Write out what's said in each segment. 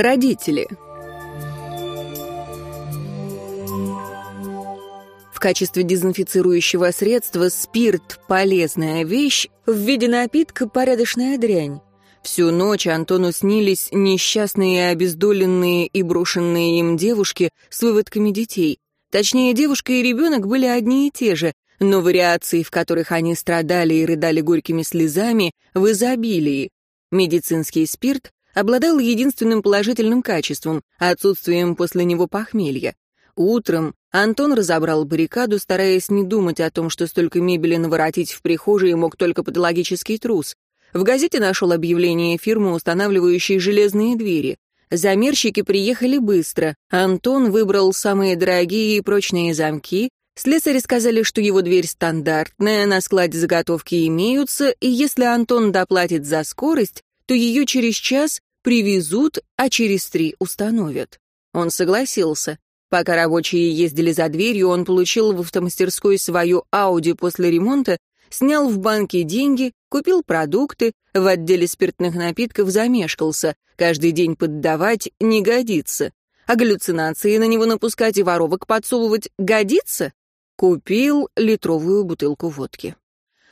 Родители. В качестве дезинфицирующего средства спирт – полезная вещь, в виде напитка – порядочная дрянь. Всю ночь Антону снились несчастные, обездоленные и брошенные им девушки с выводками детей. Точнее, девушка и ребенок были одни и те же, но вариации, в которых они страдали и рыдали горькими слезами, в изобилии. Медицинский спирт обладал единственным положительным качеством — отсутствием после него похмелья. Утром Антон разобрал баррикаду, стараясь не думать о том, что столько мебели наворотить в прихожей мог только патологический трус. В газете нашел объявление фирмы, устанавливающей железные двери. Замерщики приехали быстро. Антон выбрал самые дорогие и прочные замки. Слесари сказали, что его дверь стандартная, на складе заготовки имеются, и если Антон доплатит за скорость, то ее через час привезут, а через три установят. Он согласился. Пока рабочие ездили за дверью, он получил в автомастерской свою Ауди после ремонта снял в банке деньги, купил продукты, в отделе спиртных напитков замешкался, каждый день поддавать не годится. А галлюцинации на него напускать и воровок подсовывать годится? Купил литровую бутылку водки.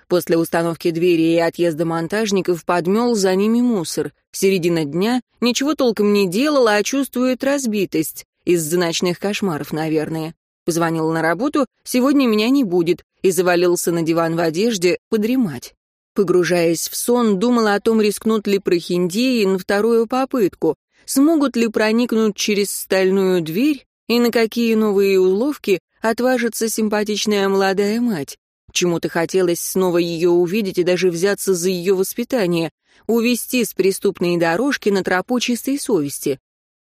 После установки двери и отъезда монтажников подмел за ними мусор. Середина дня ничего толком не делал, а чувствует разбитость. Из-за ночных кошмаров, наверное. Позвонил на работу, сегодня меня не будет, и завалился на диван в одежде подремать. Погружаясь в сон, думала о том, рискнут ли прохиндеи на вторую попытку, смогут ли проникнуть через стальную дверь и на какие новые уловки отважится симпатичная молодая мать. Чему-то хотелось снова ее увидеть и даже взяться за ее воспитание, увести с преступной дорожки на тропу чистой совести.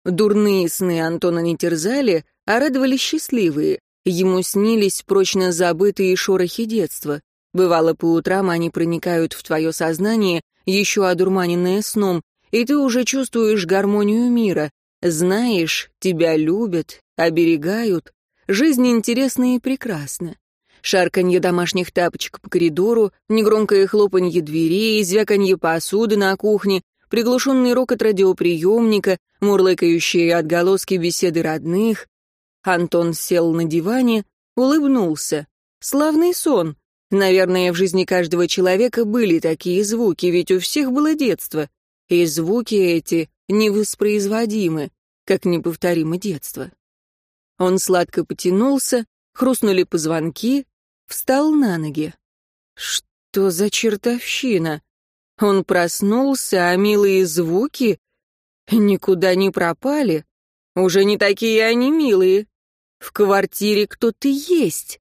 Дурные сны Антона не терзали, а радовали счастливые. Ему снились прочно забытые шорохи детства. Бывало, по утрам они проникают в твое сознание, еще одурманенное сном, и ты уже чувствуешь гармонию мира. Знаешь, тебя любят, оберегают. Жизнь интересна и прекрасна. Шарканье домашних тапочек по коридору, негромкое хлопанье дверей, звяканье посуды на кухне, приглушенный рокот радиоприемника, мурлыкающие отголоски беседы родных, Антон сел на диване, улыбнулся. Славный сон. Наверное, в жизни каждого человека были такие звуки, ведь у всех было детство. И звуки эти невоспроизводимы, как неповторимо детство. Он сладко потянулся, хрустнули позвонки, встал на ноги. Что за чертовщина? Он проснулся, а милые звуки никуда не пропали. Уже не такие они милые. В квартире кто-то есть.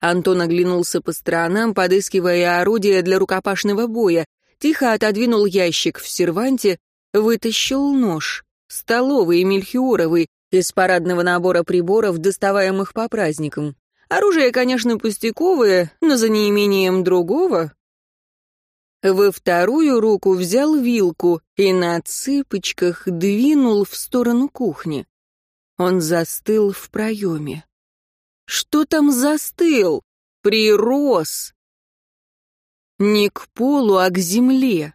Антон оглянулся по сторонам, подыскивая орудие для рукопашного боя, тихо отодвинул ящик в серванте, вытащил нож. Столовый, мельхиоровый, из парадного набора приборов, доставаемых по праздникам. Оружие, конечно, пустяковое, но за неимением другого. Во вторую руку взял вилку и на цыпочках двинул в сторону кухни. Он застыл в проеме. Что там застыл? Прирос. Не к полу, а к земле.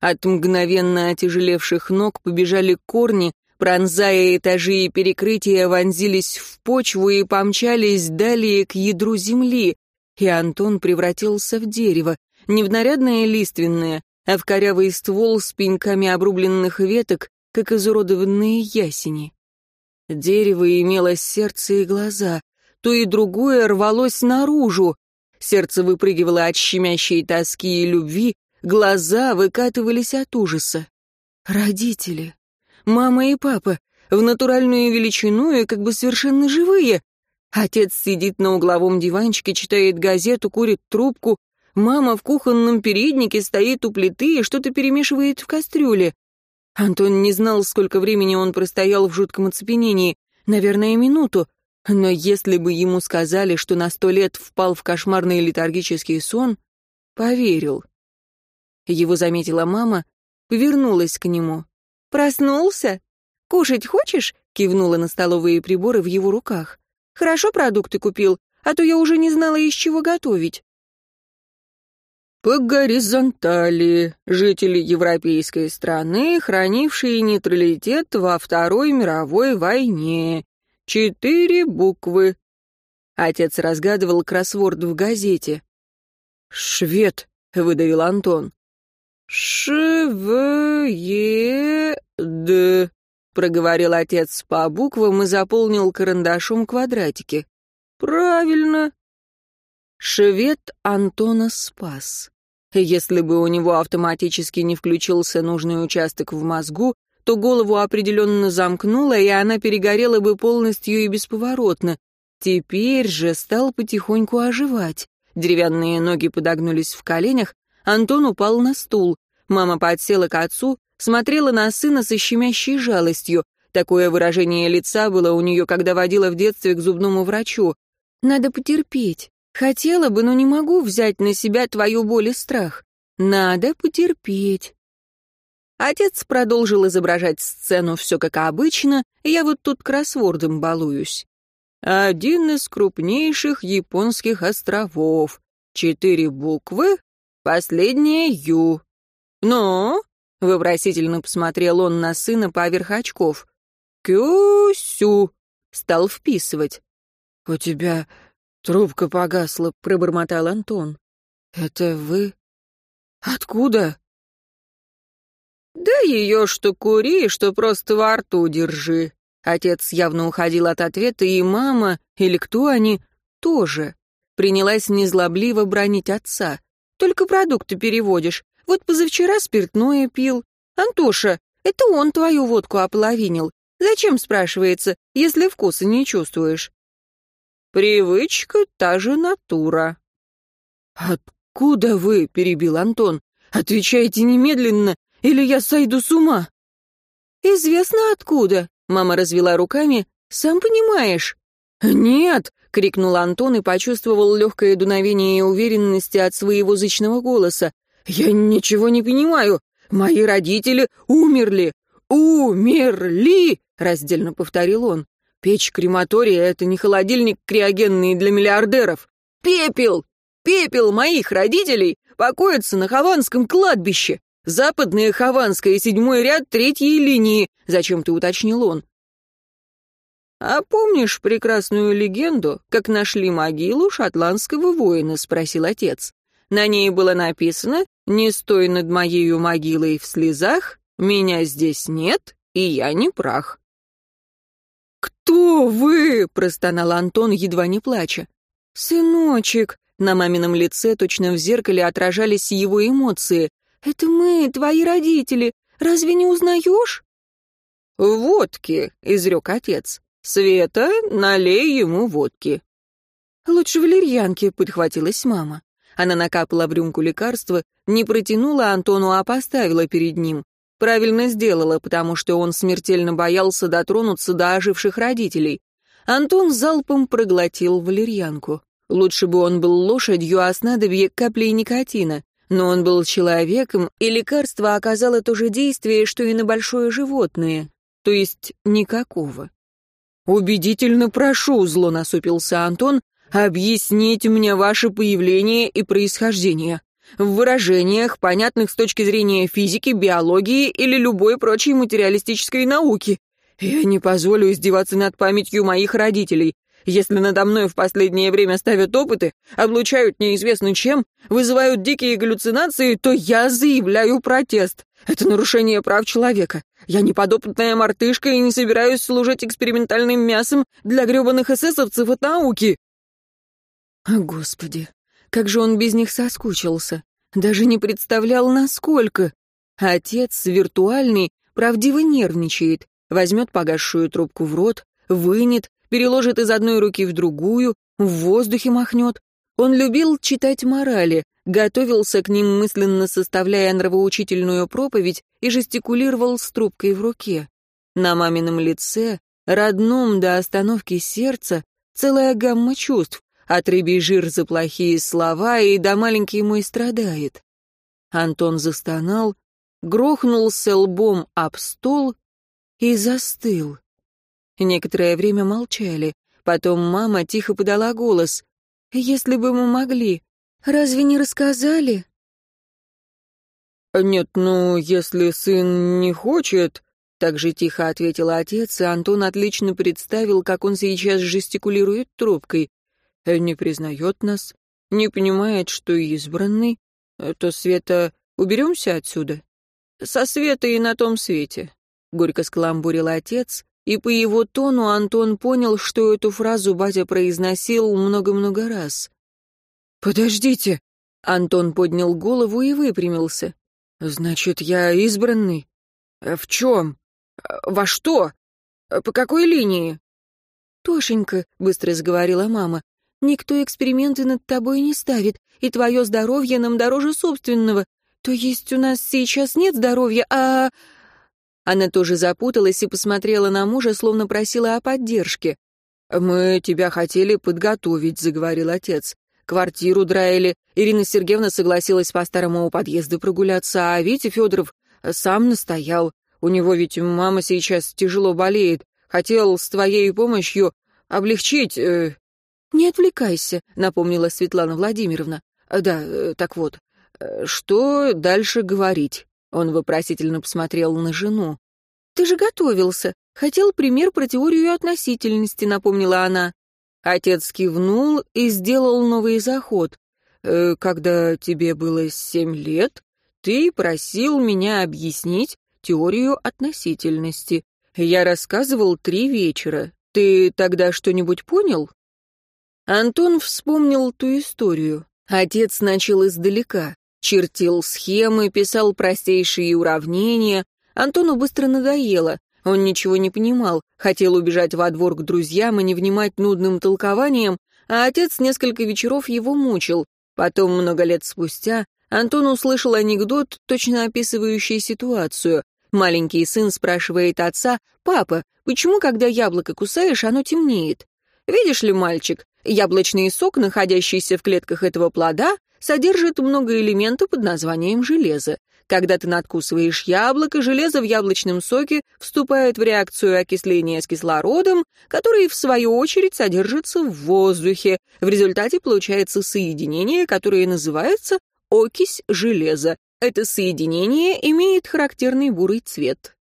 От мгновенно отяжелевших ног побежали корни, пронзая этажи и перекрытия, вонзились в почву и помчались далее к ядру земли, и Антон превратился в дерево, не в нарядное лиственное, а в корявый ствол с пеньками обрубленных веток, как изуродованные ясени. Дерево имело сердце и глаза, то и другое рвалось наружу. Сердце выпрыгивало от щемящей тоски и любви, глаза выкатывались от ужаса. Родители, мама и папа, в натуральную величину и как бы совершенно живые. Отец сидит на угловом диванчике, читает газету, курит трубку. Мама в кухонном переднике стоит у плиты и что-то перемешивает в кастрюле. Антон не знал, сколько времени он простоял в жутком оцепенении. Наверное, минуту. Но если бы ему сказали, что на сто лет впал в кошмарный летаргический сон, поверил. Его заметила мама, повернулась к нему. «Проснулся? Кушать хочешь?» — кивнула на столовые приборы в его руках. «Хорошо продукты купил, а то я уже не знала, из чего готовить». по горизонтали, жители европейской страны, хранившие нейтралитет во Второй мировой войне. Четыре буквы. Отец разгадывал кроссворд в газете. «Швед», — выдавил Антон. «Швед», — проговорил отец по буквам и заполнил карандашом квадратики. «Правильно». Швед Антона спас. Если бы у него автоматически не включился нужный участок в мозгу, то голову определенно замкнуло, и она перегорела бы полностью и бесповоротно. Теперь же стал потихоньку оживать. Деревянные ноги подогнулись в коленях, Антон упал на стул. Мама подсела к отцу, смотрела на сына со щемящей жалостью. Такое выражение лица было у нее, когда водила в детстве к зубному врачу. «Надо потерпеть. Хотела бы, но не могу взять на себя твою боль и страх. Надо потерпеть. Отец продолжил изображать сцену все как обычно, я вот тут кроссвордом балуюсь. Один из крупнейших японских островов. Четыре буквы, последняя «Ю». «Ну?» — вопросительно посмотрел он на сына поверх очков. «Кюсю!» — стал вписывать. «У тебя Трубка погасла, пробормотал Антон. Это вы? Откуда? Да ее что кури, что просто во рту держи. Отец явно уходил от ответа, и мама, или кто они, тоже. Принялась незлобливо бронить отца. Только продукты переводишь. Вот позавчера спиртное пил. Антоша, это он твою водку ополовинил. Зачем, спрашивается, если вкуса не чувствуешь? Привычка — та же натура. «Откуда вы?» — перебил Антон. «Отвечайте немедленно, или я сойду с ума». «Известно откуда», — мама развела руками. «Сам понимаешь». «Нет», — крикнул Антон и почувствовал легкое дуновение уверенности от своего зычного голоса. «Я ничего не понимаю. Мои родители умерли. Умерли!» — раздельно повторил он. Печь крематория — это не холодильник криогенный для миллиардеров. Пепел! Пепел моих родителей покоится на Хованском кладбище. Западная Хованская, седьмой ряд третьей линии, зачем ты уточнил он. «А помнишь прекрасную легенду, как нашли могилу шотландского воина?» — спросил отец. На ней было написано «Не стой над моею могилой в слезах, меня здесь нет, и я не прах». «Кто вы?» — простонал Антон, едва не плача. «Сыночек!» — на мамином лице точно в зеркале отражались его эмоции. «Это мы, твои родители. Разве не узнаешь?» «Водки!» — изрек отец. «Света, налей ему водки». «Лучше валерьянки», — подхватилась мама. Она накапала в рюмку лекарства, не протянула Антону, а поставила перед ним. Правильно сделала, потому что он смертельно боялся дотронуться до оживших родителей. Антон залпом проглотил валерьянку. Лучше бы он был лошадью, а снадобье — каплей никотина. Но он был человеком, и лекарство оказало то же действие, что и на большое животное, то есть никакого. «Убедительно прошу», — зло насупился Антон, — «объяснить мне ваше появление и происхождение в выражениях, понятных с точки зрения физики, биологии или любой прочей материалистической науки. Я не позволю издеваться над памятью моих родителей. Если надо мной в последнее время ставят опыты, облучают неизвестно чем, вызывают дикие галлюцинации, то я заявляю протест. Это нарушение прав человека. Я не подопытная мартышка и не собираюсь служить экспериментальным мясом для гребаных эсэсовцев от науки. Господи, как же он без них соскучился. Даже не представлял, насколько. Отец, виртуальный, правдиво нервничает. Возьмет погасшую трубку в рот, вынет, переложит из одной руки в другую, в воздухе махнет. Он любил читать морали, готовился к ним мысленно составляя нравоучительную проповедь и жестикулировал с трубкой в руке. На мамином лице, родном до остановки сердца, целая гамма чувств, от рыбий жир за плохие слова, и да маленький мой страдает. Антон застонал, грохнулся лбом об стол и застыл. Некоторое время молчали. Потом мама тихо подала голос. «Если бы мы могли, разве не рассказали? «Нет, ну, если сын не хочет...» Так же тихо ответил отец, и Антон отлично представил, как он сейчас жестикулирует трубкой. «Не признает нас, не понимает, что избранный. То, Света, уберемся отсюда?» «Со Света и на том свете», — горько скаламбурил отец, и по его тону Антон понял, что эту фразу батя произносил много-много раз. «Подождите!» — Антон поднял голову и выпрямился. «Значит, я избранный? В чем? Во что? По какой линии?» «Тошенька», — быстро заговорила мама, — «никто эксперименты над тобой не ставит, и твое здоровье нам дороже собственного. То есть у нас сейчас нет здоровья, а...» Она тоже запуталась и посмотрела на мужа, словно просила о поддержке. «Мы тебя хотели подготовить», — заговорил отец. «Квартиру драили. Ирина Сергеевна согласилась по старому подъезду прогуляться, а Витя Федоров сам настоял. У него ведь мама сейчас тяжело болеет. Хотел с твоей помощью облегчить...» э... «Не отвлекайся», — напомнила Светлана Владимировна. «Да, э, так вот, э, что дальше говорить?» Он вопросительно посмотрел на жену. «Ты же готовился. Хотел пример про теорию относительности», — напомнила она. Отец кивнул и сделал новый заход. «Э, «Когда тебе было семь лет, ты просил меня объяснить теорию относительности. Я рассказывал три вечера. Ты тогда что-нибудь понял?» Антон вспомнил ту историю. Отец начал издалека. Чертил схемы, писал простейшие уравнения. Антону быстро надоело. Он ничего не понимал, хотел убежать во двор к друзьям и не внимать нудным толкованиям, а отец несколько вечеров его мучил. Потом, много лет спустя, Антон услышал анекдот, точно описывающий ситуацию. Маленький сын спрашивает отца, «Папа, почему, когда яблоко кусаешь, оно темнеет?» «Видишь ли, мальчик, яблочный сок, находящийся в клетках этого плода, содержит много элементов под названием железо. Когда ты надкусываешь яблоко, железо в яблочном соке вступает в реакцию окисления с кислородом, который, в свою очередь, содержится в воздухе. В результате получается соединение, которое называется окись железа. Это соединение имеет характерный бурый цвет.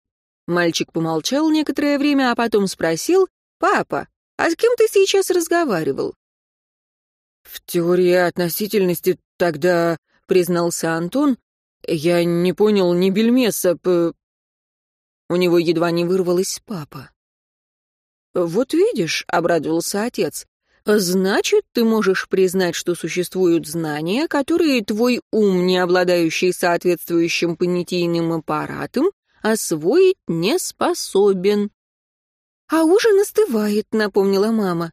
Мальчик помолчал некоторое время, а потом спросил, «Папа, а с кем ты сейчас разговаривал?» «В теории относительности тогда, — признался Антон, — я не понял ни бельмеса, п...» У него едва не вырвалось папа. «Вот видишь», — обрадовался отец, — «значит, ты можешь признать, что существуют знания, которые твой ум, не обладающий соответствующим понятийным аппаратом, освоить не способен». «А ужин остывает», — напомнила мама.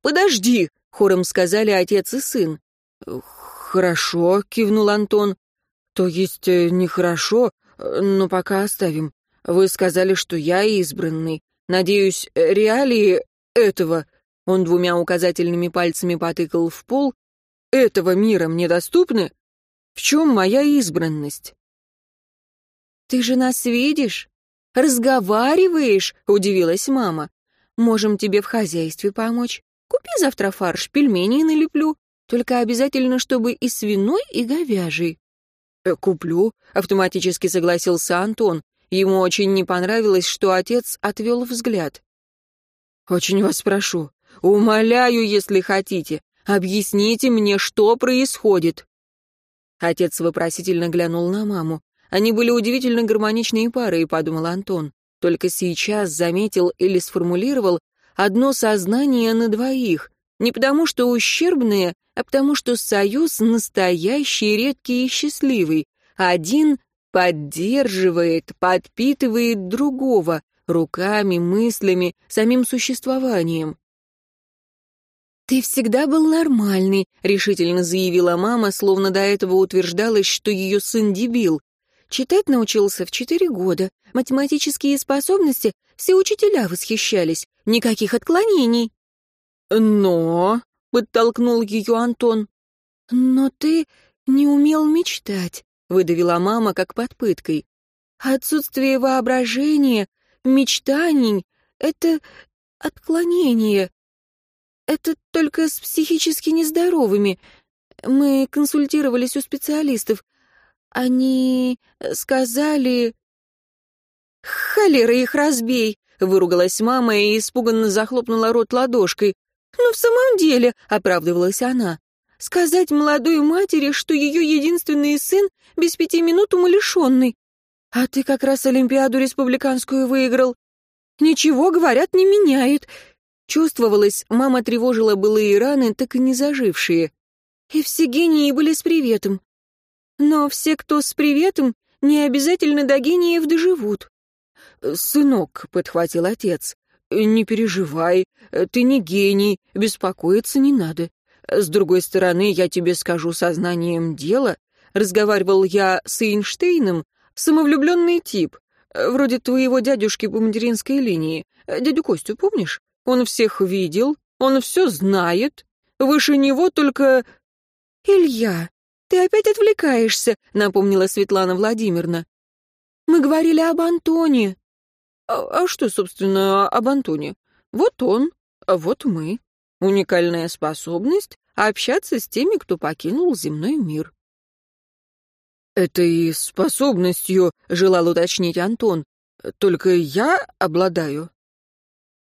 «Подожди», Хором сказали отец и сын. «Хорошо», — кивнул Антон. «То есть э, нехорошо, но пока оставим. Вы сказали, что я избранный. Надеюсь, реалии этого...» Он двумя указательными пальцами потыкал в пол. «Этого мира мне доступны? В чем моя избранность?» «Ты же нас видишь? Разговариваешь?» — удивилась мама. «Можем тебе в хозяйстве помочь. Купи завтра фарш, пельмени налеплю. Только обязательно, чтобы и свиной, и говяжий». Э, «Куплю», — автоматически согласился Антон. Ему очень не понравилось, что отец отвел взгляд. «Очень вас прошу, умоляю, если хотите, объясните мне, что происходит». Отец вопросительно глянул на маму. Они были удивительно гармоничные пары, подумал Антон. Только сейчас заметил или сформулировал, одно сознание на двоих, не потому что ущербные, а потому что союз настоящий, редкий и счастливый. Один поддерживает, подпитывает другого руками, мыслями, самим существованием. «Ты всегда был нормальный», — решительно заявила мама, словно до этого утверждалось, что ее сын дебил. Читать научился в четыре года. Математические способности все учителя восхищались. Никаких отклонений. «Но...» — подтолкнул ее Антон. «Но ты не умел мечтать», — выдавила мама как под пыткой. «Отсутствие воображения, мечтаний — это отклонение. Это только с психически нездоровыми. Мы консультировались у специалистов. Они сказали... «Холера их разбей!» — выругалась мама и испуганно захлопнула рот ладошкой. «Ну, в самом деле», — оправдывалась она, — «сказать молодой матери, что ее единственный сын без пяти минут умалишенный. А ты как раз Олимпиаду республиканскую выиграл. Ничего, говорят, не меняет». Чувствовалось, мама тревожила былые раны, так и не зажившие. И все гении были с приветом. Но все, кто с приветом, не обязательно до гениев доживут. «Сынок», — подхватил отец, — «не переживай, ты не гений, беспокоиться не надо. С другой стороны, я тебе скажу сознанием дела, разговаривал я с Эйнштейном, самовлюбленный тип, вроде твоего дядюшки по материнской линии. Дядю Костю помнишь? Он всех видел, он все знает. Выше него только... «Илья, ты опять отвлекаешься», — напомнила Светлана Владимировна. «Мы говорили об Антоне». А, а что, собственно, об Антоне? Вот он, а вот мы. Уникальная способность общаться с теми, кто покинул земной мир. Это и способностью, желал уточнить Антон. Только я обладаю.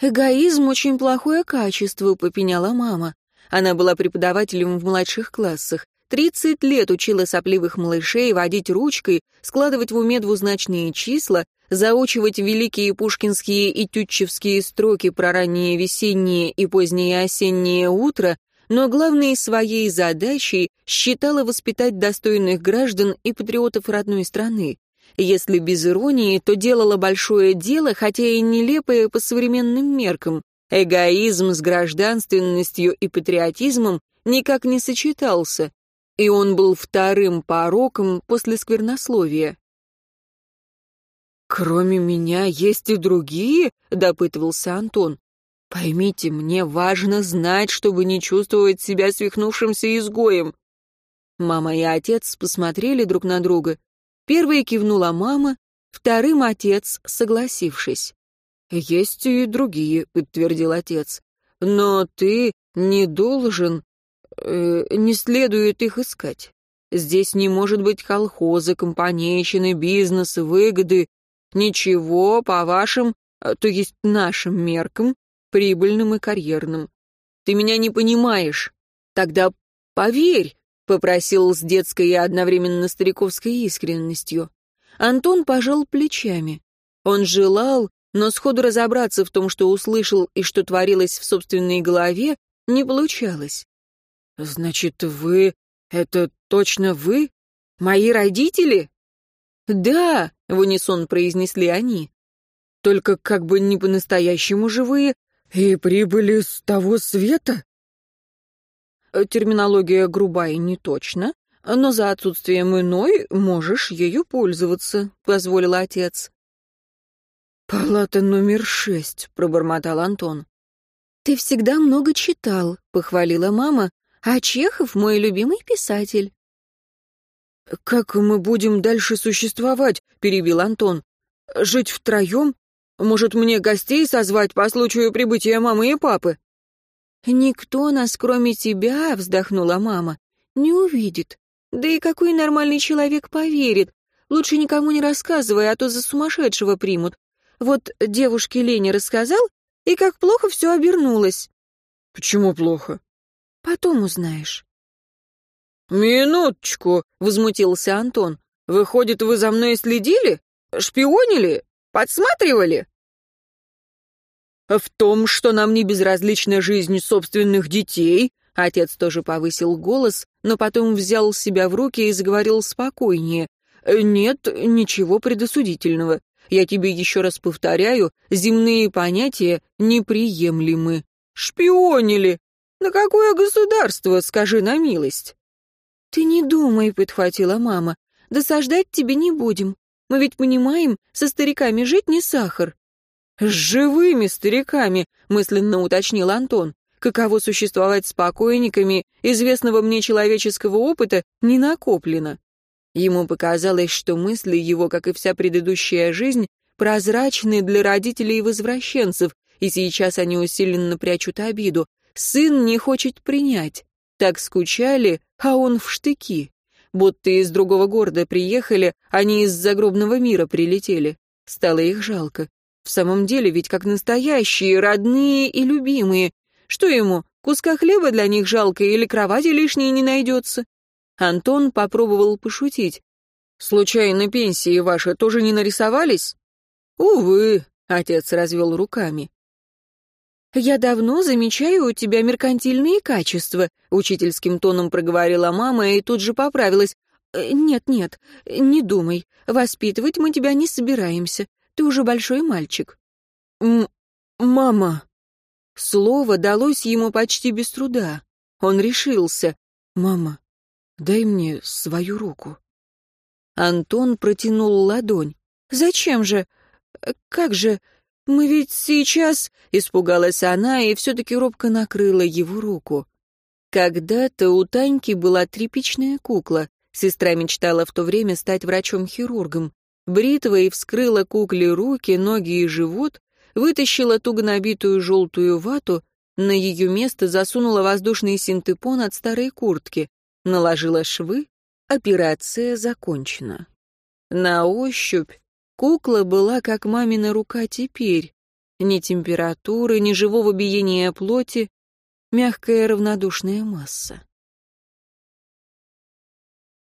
Эгоизм — очень плохое качество, попеняла мама. Она была преподавателем в младших классах. Тридцать лет учила сопливых малышей водить ручкой, складывать в уме двузначные числа, заучивать великие пушкинские и тютчевские строки про раннее весеннее и позднее осеннее утро, но главной своей задачей считала воспитать достойных граждан и патриотов родной страны. Если без иронии, то делала большое дело, хотя и нелепое по современным меркам. Эгоизм с гражданственностью и патриотизмом никак не сочетался, и он был вторым пороком после сквернословия. «Кроме меня есть и другие?» — допытывался Антон. «Поймите, мне важно знать, чтобы не чувствовать себя свихнувшимся изгоем». Мама и отец посмотрели друг на друга. Первой кивнула мама, вторым отец, согласившись. «Есть и другие», — подтвердил отец. «Но ты не должен, э, не следует их искать. Здесь не может быть колхоза, компанейщины, бизнеса, выгоды. Ничего, по вашим, э, то есть нашим меркам, прибыльным и карьерным. Ты меня не понимаешь. Тогда поверь, попросил с детской и одновременно стариковской искренностью. Антон пожал плечами. Он желал, но сходу разобраться в том, что услышал и что творилось в собственной голове, не получалось. «Значит, вы... это точно вы? Мои родители?» «Да», — в унисон произнесли они. «Только как бы не по-настоящему живые и прибыли с того света?» э, Терминология грубая не точно, но за отсутствием иной можешь ею пользоваться», — позволил отец. «Палата номер шесть», — пробормотал Антон. «Ты всегда много читал», — похвалила мама, «а Чехов мой любимый писатель». «Как мы будем дальше существовать?» — перебил Антон. «Жить втроем? Может, мне гостей созвать по случаю прибытия мамы и папы?» «Никто нас, кроме тебя», — вздохнула мама, — «не увидит. Да и какой нормальный человек поверит? Лучше никому не рассказывай, а то за сумасшедшего примут. Вот девушке Лене рассказал, и как плохо все обернулось». «Почему плохо?» «Потом узнаешь». «Минуточку», — возмутился Антон. «Выходит, вы за мной следили? Шпионили? Подсматривали?» «В том, что нам не безразлична жизнь собственных детей», отец тоже повысил голос, но потом взял себя в руки и заговорил спокойнее. «Нет ничего предосудительного. Я тебе еще раз повторяю, земные понятия неприемлемы. Шпионили! На какое государство, скажи на милость?» «Ты не думай», — подхватила мама. «Досаждать тебе не будем. Мы ведь понимаем, со стариками жить не сахар». «С живыми стариками», — мысленно уточнил Антон. «Каково существовать с покойниками, известного мне человеческого опыта, не накоплено». Ему показалось, что мысли его, как и вся предыдущая жизнь, прозрачны для родителей и возвращенцев, и сейчас они усиленно прячут обиду. Сын не хочет принять. Так скучали, а он в штыки. будто из другого города приехали, они из загробного мира прилетели. Стало их жалко. В самом деле ведь как настоящие, родные и любимые. Что ему, куска хлеба для них жалко или кровати лишней не найдется? Антон попробовал пошутить. «Случайно пенсии ваши тоже не нарисовались?» «Увы», — отец развел руками. «Я давно замечаю у тебя меркантильные качества», — учительским тоном проговорила мама и тут же поправилась. «Нет-нет, не думай. Воспитывать мы тебя не собираемся. Ты уже большой мальчик». «М... мама...» Слово далось ему почти без труда. Он решился. «Мама, дай мне свою руку». Антон протянул ладонь. «Зачем же? Как же? Мы ведь сейчас...» Испугалась она и все-таки робко накрыла его руку. Когда-то у Таньки была тряпичная кукла. Сестра мечтала в то время стать врачом-хирургом. Бритвой вскрыла кукле руки, ноги и живот, вытащила туго набитую желтую вату, на ее место засунула воздушный синтепон от старой куртки, наложила швы, операция закончена. На ощупь кукла была как мамина рука теперь. Ни температуры, ни живого биения плоти, мягкая равнодушная масса.